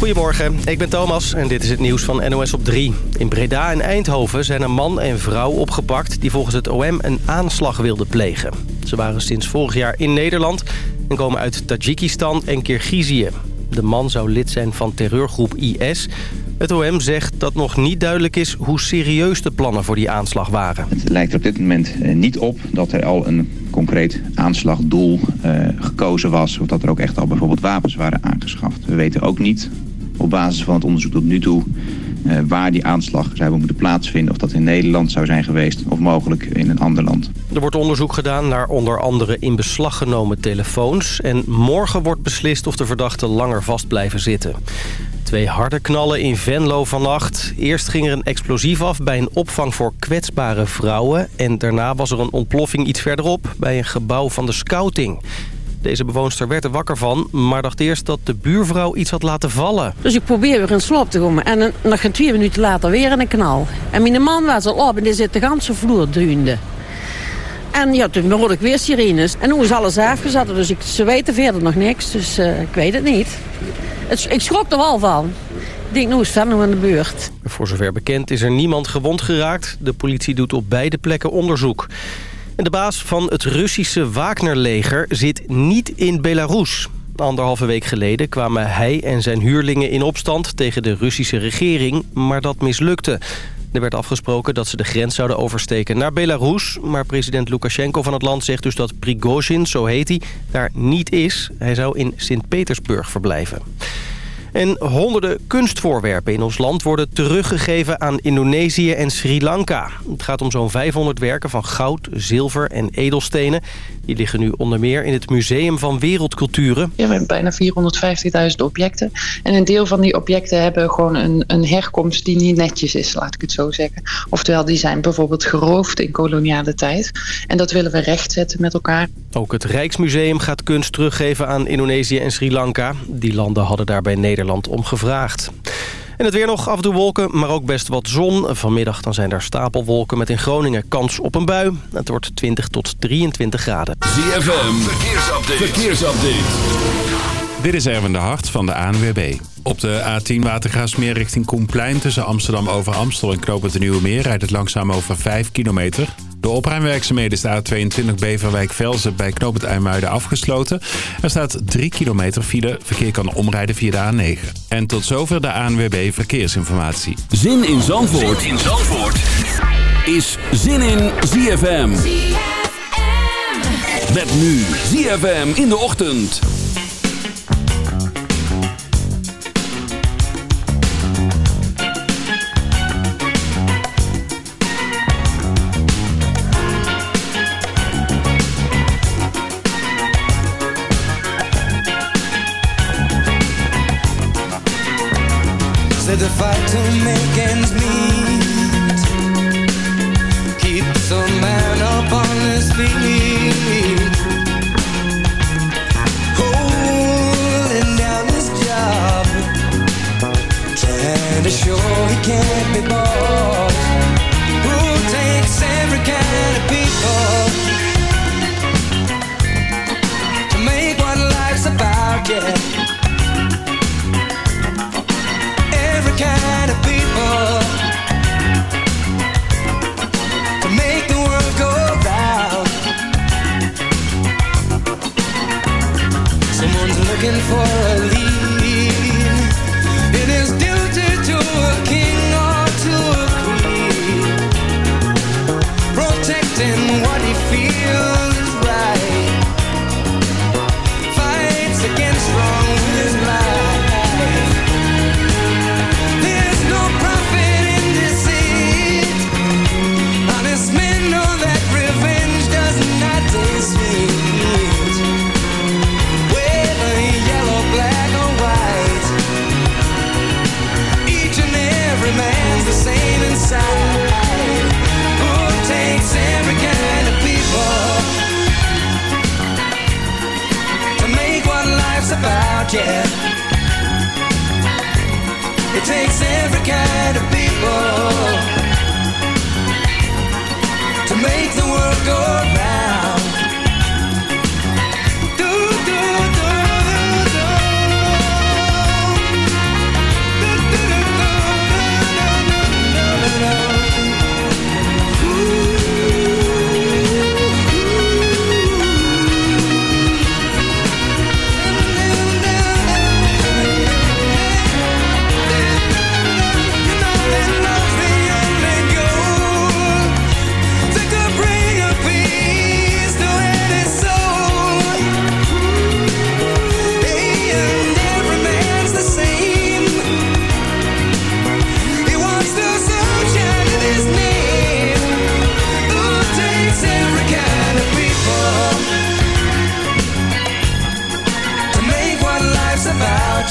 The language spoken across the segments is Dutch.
Goedemorgen, ik ben Thomas en dit is het nieuws van NOS op 3. In Breda en Eindhoven zijn een man en vrouw opgepakt... die volgens het OM een aanslag wilden plegen. Ze waren sinds vorig jaar in Nederland... en komen uit Tajikistan en Kirgizië. De man zou lid zijn van terreurgroep IS... Het OM zegt dat nog niet duidelijk is hoe serieus de plannen voor die aanslag waren. Het lijkt er op dit moment eh, niet op dat er al een concreet aanslagdoel eh, gekozen was... of dat er ook echt al bijvoorbeeld wapens waren aangeschaft. We weten ook niet op basis van het onderzoek tot nu toe... Eh, waar die aanslag zou hebben moeten plaatsvinden. Of dat in Nederland zou zijn geweest of mogelijk in een ander land. Er wordt onderzoek gedaan naar onder andere in beslag genomen telefoons. En morgen wordt beslist of de verdachten langer vast blijven zitten. Twee harde knallen in Venlo vannacht. Eerst ging er een explosief af bij een opvang voor kwetsbare vrouwen. En daarna was er een ontploffing iets verderop bij een gebouw van de scouting. Deze bewoonster werd er wakker van, maar dacht eerst dat de buurvrouw iets had laten vallen. Dus ik probeer weer in slaap te komen en dan ging twee minuten later weer in een knal. En mijn man was al op en die zit de ganse vloer duinde. En ja, toen hoorde ik weer sirenes. En toen is alles afgezet, dus ik, ze weten verder nog niks. Dus eh, ik weet het niet. Het, ik schrok er wel van. Ik denk, nou staan we in de beurt. Voor zover bekend is er niemand gewond geraakt. De politie doet op beide plekken onderzoek de baas van het Russische Wagnerleger zit niet in Belarus. Anderhalve week geleden kwamen hij en zijn huurlingen in opstand tegen de Russische regering, maar dat mislukte. Er werd afgesproken dat ze de grens zouden oversteken naar Belarus. Maar president Lukashenko van het land zegt dus dat Prigozhin, zo heet hij, daar niet is. Hij zou in Sint-Petersburg verblijven. En honderden kunstvoorwerpen in ons land worden teruggegeven aan Indonesië en Sri Lanka. Het gaat om zo'n 500 werken van goud, zilver en edelstenen. Die liggen nu onder meer in het Museum van Wereldculturen. Ja, we hebben bijna 450.000 objecten. En een deel van die objecten hebben gewoon een, een herkomst die niet netjes is, laat ik het zo zeggen. Oftewel, die zijn bijvoorbeeld geroofd in koloniale tijd. En dat willen we rechtzetten met elkaar. Ook het Rijksmuseum gaat kunst teruggeven aan Indonesië en Sri Lanka. Die landen hadden daarbij Nederland om gevraagd. En het weer nog, af en toe wolken, maar ook best wat zon. Vanmiddag dan zijn daar stapelwolken met in Groningen kans op een bui. Het wordt 20 tot 23 graden. ZFM, verkeersupdate. verkeersupdate. Dit is Erwin de Hart van de ANWB. Op de A10 Watergraafsmeer richting Koenplein tussen Amsterdam over Amstel en Knoopend de Nieuwe Meer rijdt het langzaam over 5 kilometer. De opruimwerkzaamheden is de A22 Beverwijk-Velzen bij Knoopend IJmuiden afgesloten. Er staat 3 kilometer file. Verkeer kan omrijden via de A9. En tot zover de ANWB Verkeersinformatie. Zin in Zandvoort, in Zandvoort. is Zin in ZFM. ZFM. Met nu ZFM in de ochtend. to make ends meet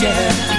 yeah.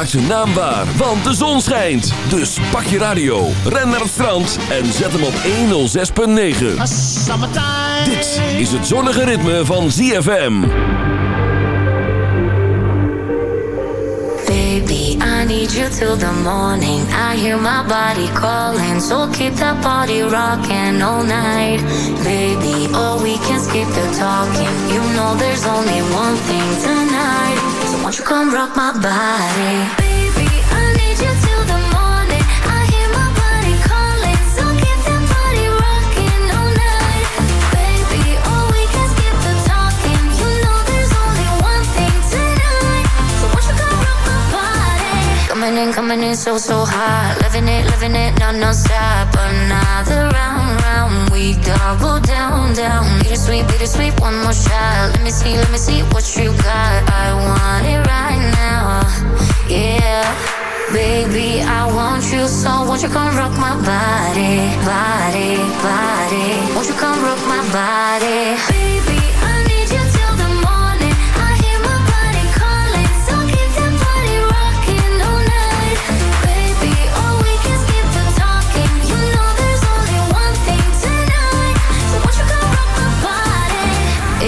Maak zijn naam waar, want de zon schijnt. Dus pak je radio, ren naar het strand en zet hem op 106.9. Dit is het zonnige ritme van ZFM. Baby, I need you till the morning. I hear my body calling. So keep that body rocking all night. Baby, all we can skip the talking. You know there's only one thing tonight. Won't you come rock my body? Baby, I need you till the morning. I hear my body calling, so keep that body rocking all night. Baby, oh, we can skip the talking. You know there's only one thing tonight. So won't you come rock my body? Coming in, coming in so, so hot. loving it, loving it, non-stop. Another round, round we I go down, down Bittersweet, bittersweet, one more shot Let me see, let me see what you got I want it right now, yeah Baby, I want you so Won't you come rock my body, body, body Won't you come rock my body Baby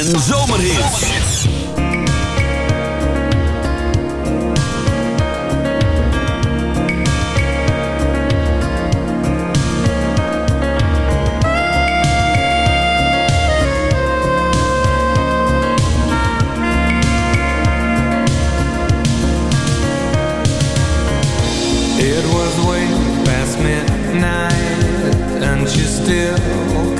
en zomerhits. It was way past midnight and you still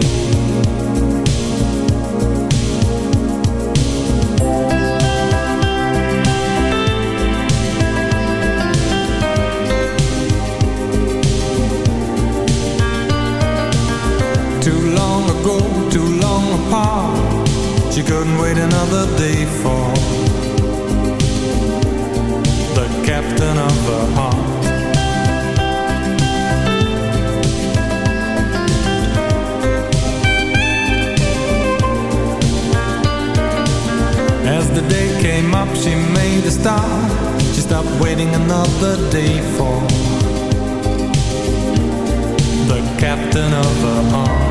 go too long apart She couldn't wait another day for The captain of her heart As the day came up she made a start She stopped waiting another day for The captain of her heart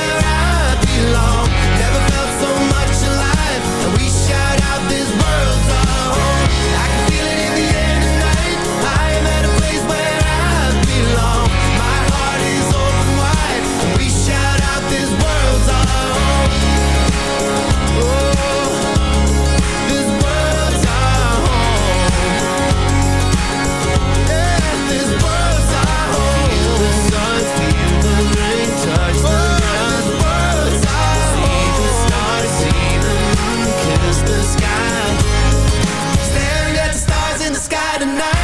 tonight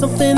something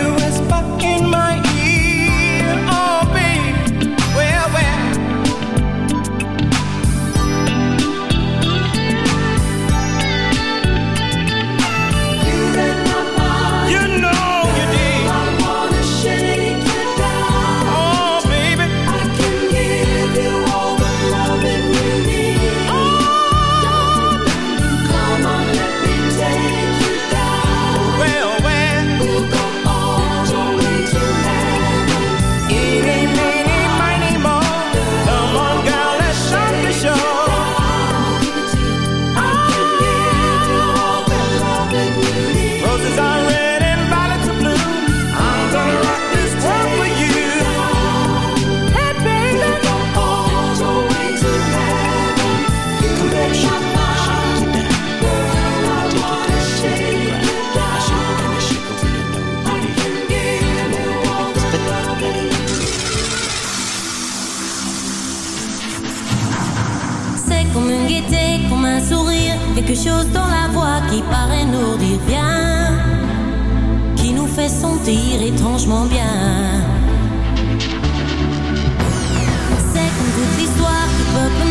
chose dans la voix qui paraît nous dire bien, qui nous fait sentir étrangement bien. C'est une toute histoire qui peut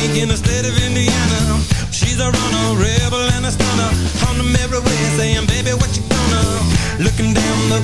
bank in the state of Indiana. She's a runner, rebel and a stunner. On the merry way, saying, baby, what you gonna? Looking down the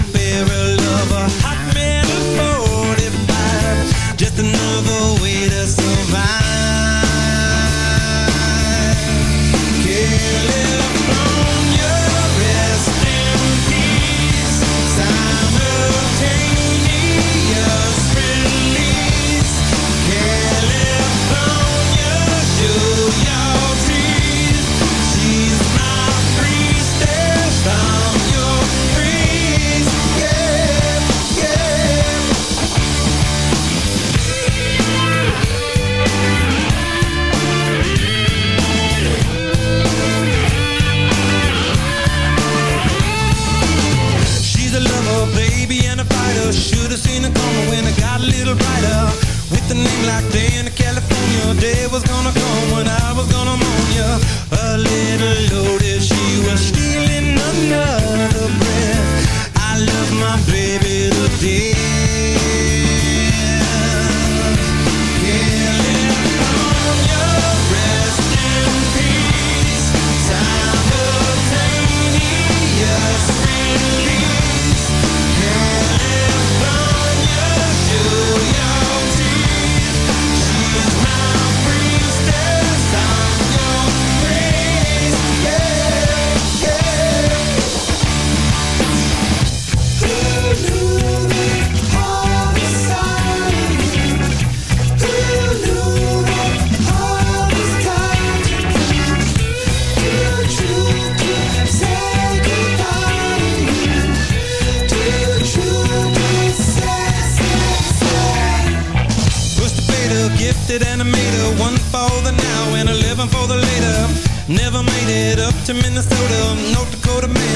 to Minnesota, North Dakota, man.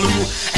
flew